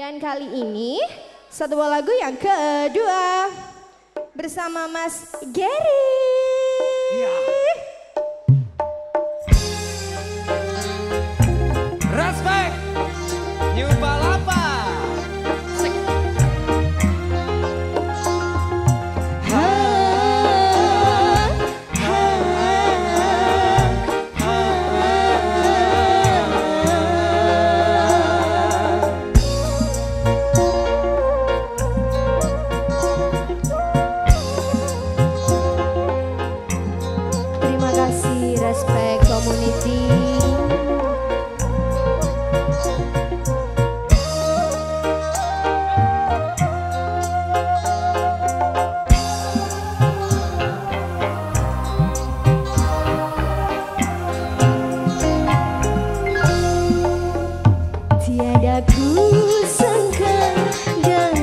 Dan kali ini satu lagu yang kedua bersama Mas Gary. Iya. community Tiada ku sangka dan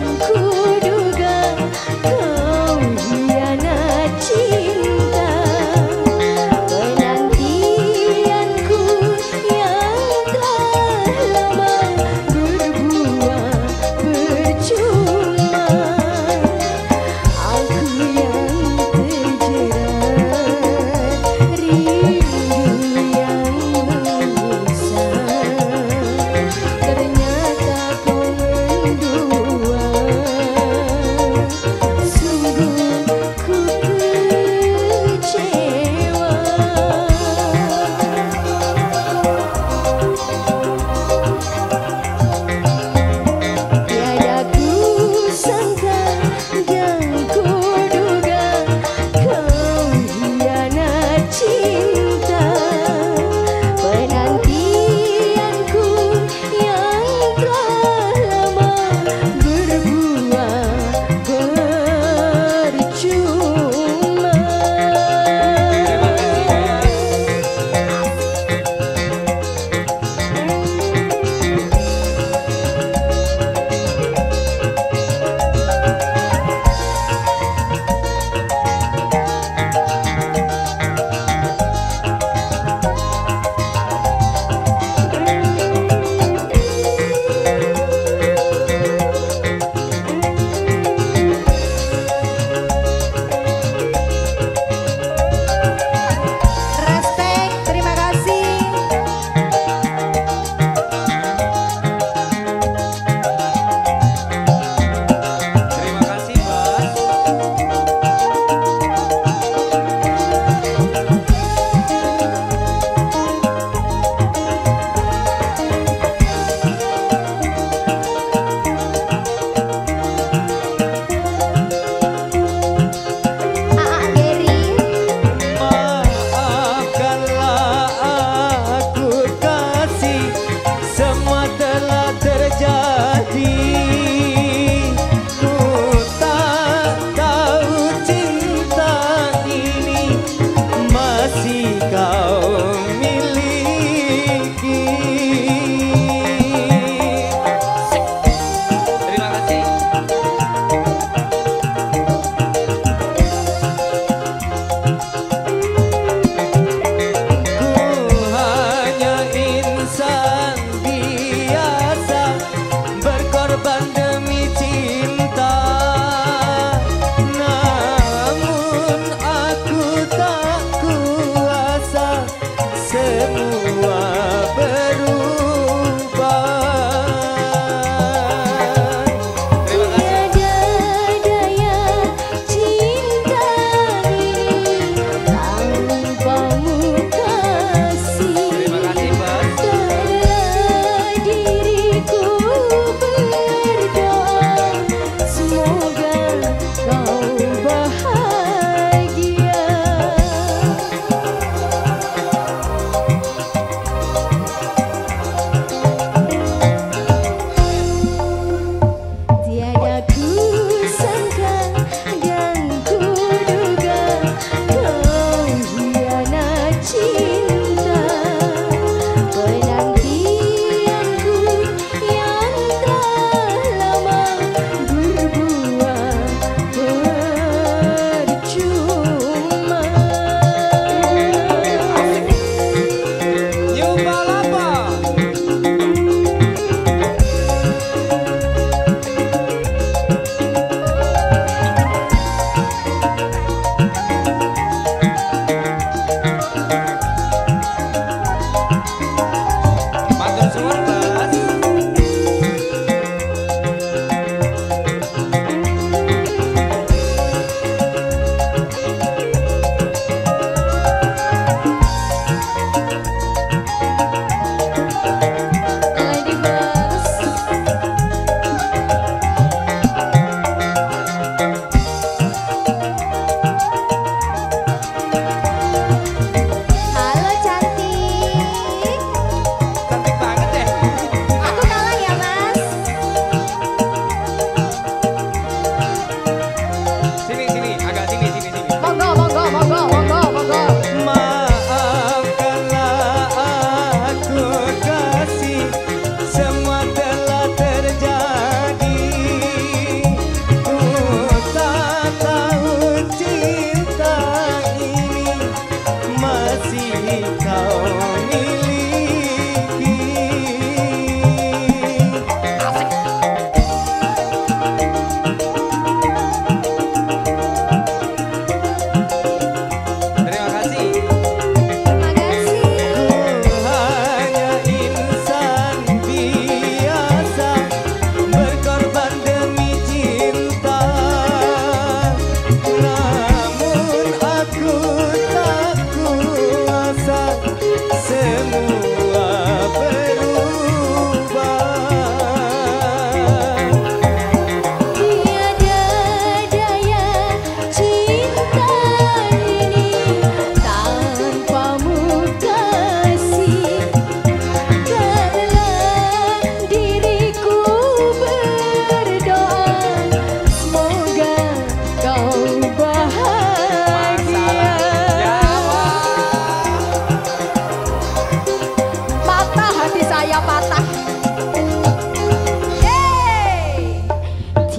good.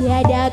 tiada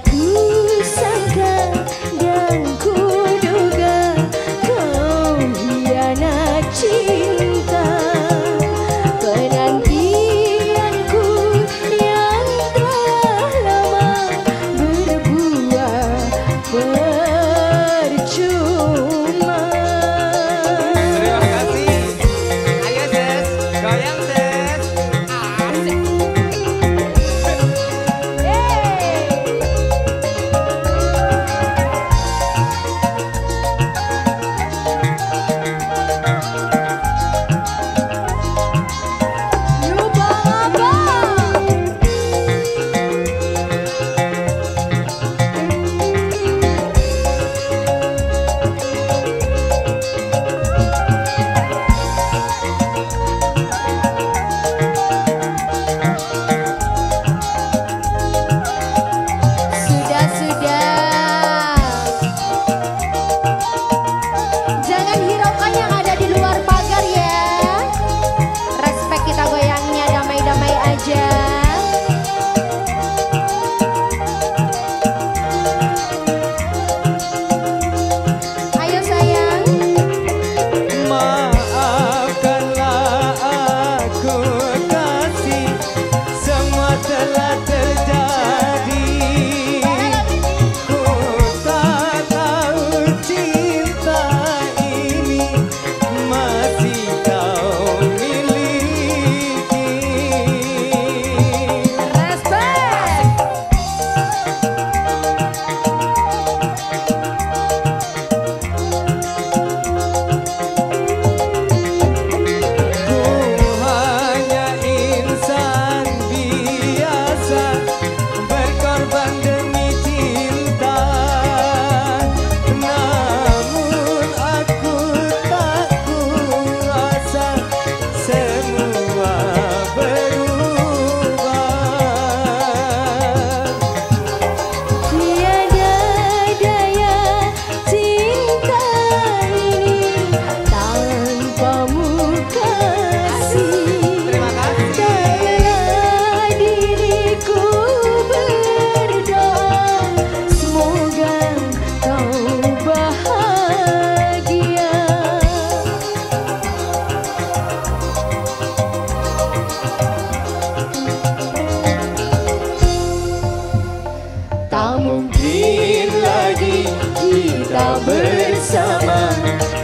bersama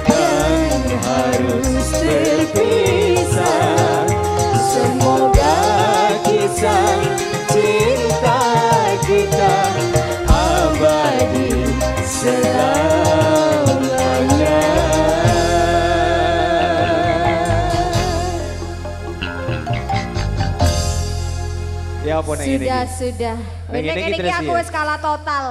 dan harus terpisah Semoga kisah cinta kita abadi selamanya Ya apa ini? Sudah, sudah. Neng ini ini terus aku ya? wis kalah total.